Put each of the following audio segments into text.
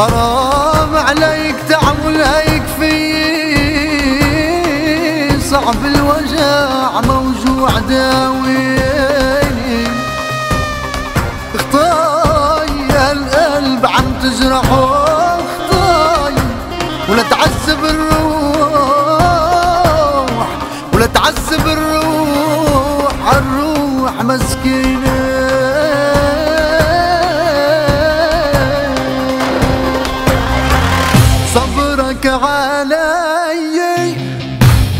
حرام عليك تعمل هيك في صعب الوجع موجوع داويني. اخطاي القلب عم تجرحه اخطاي. ولا تعذب الروح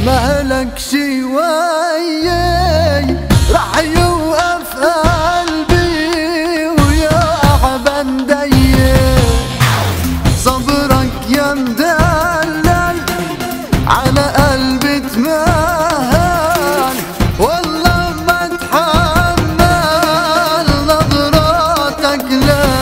مهلك شي وياي رح يوقف قلبي ويا عبن صبرك يا مدلل على قلبي تمهل. والله ما تحمل نظراتك لي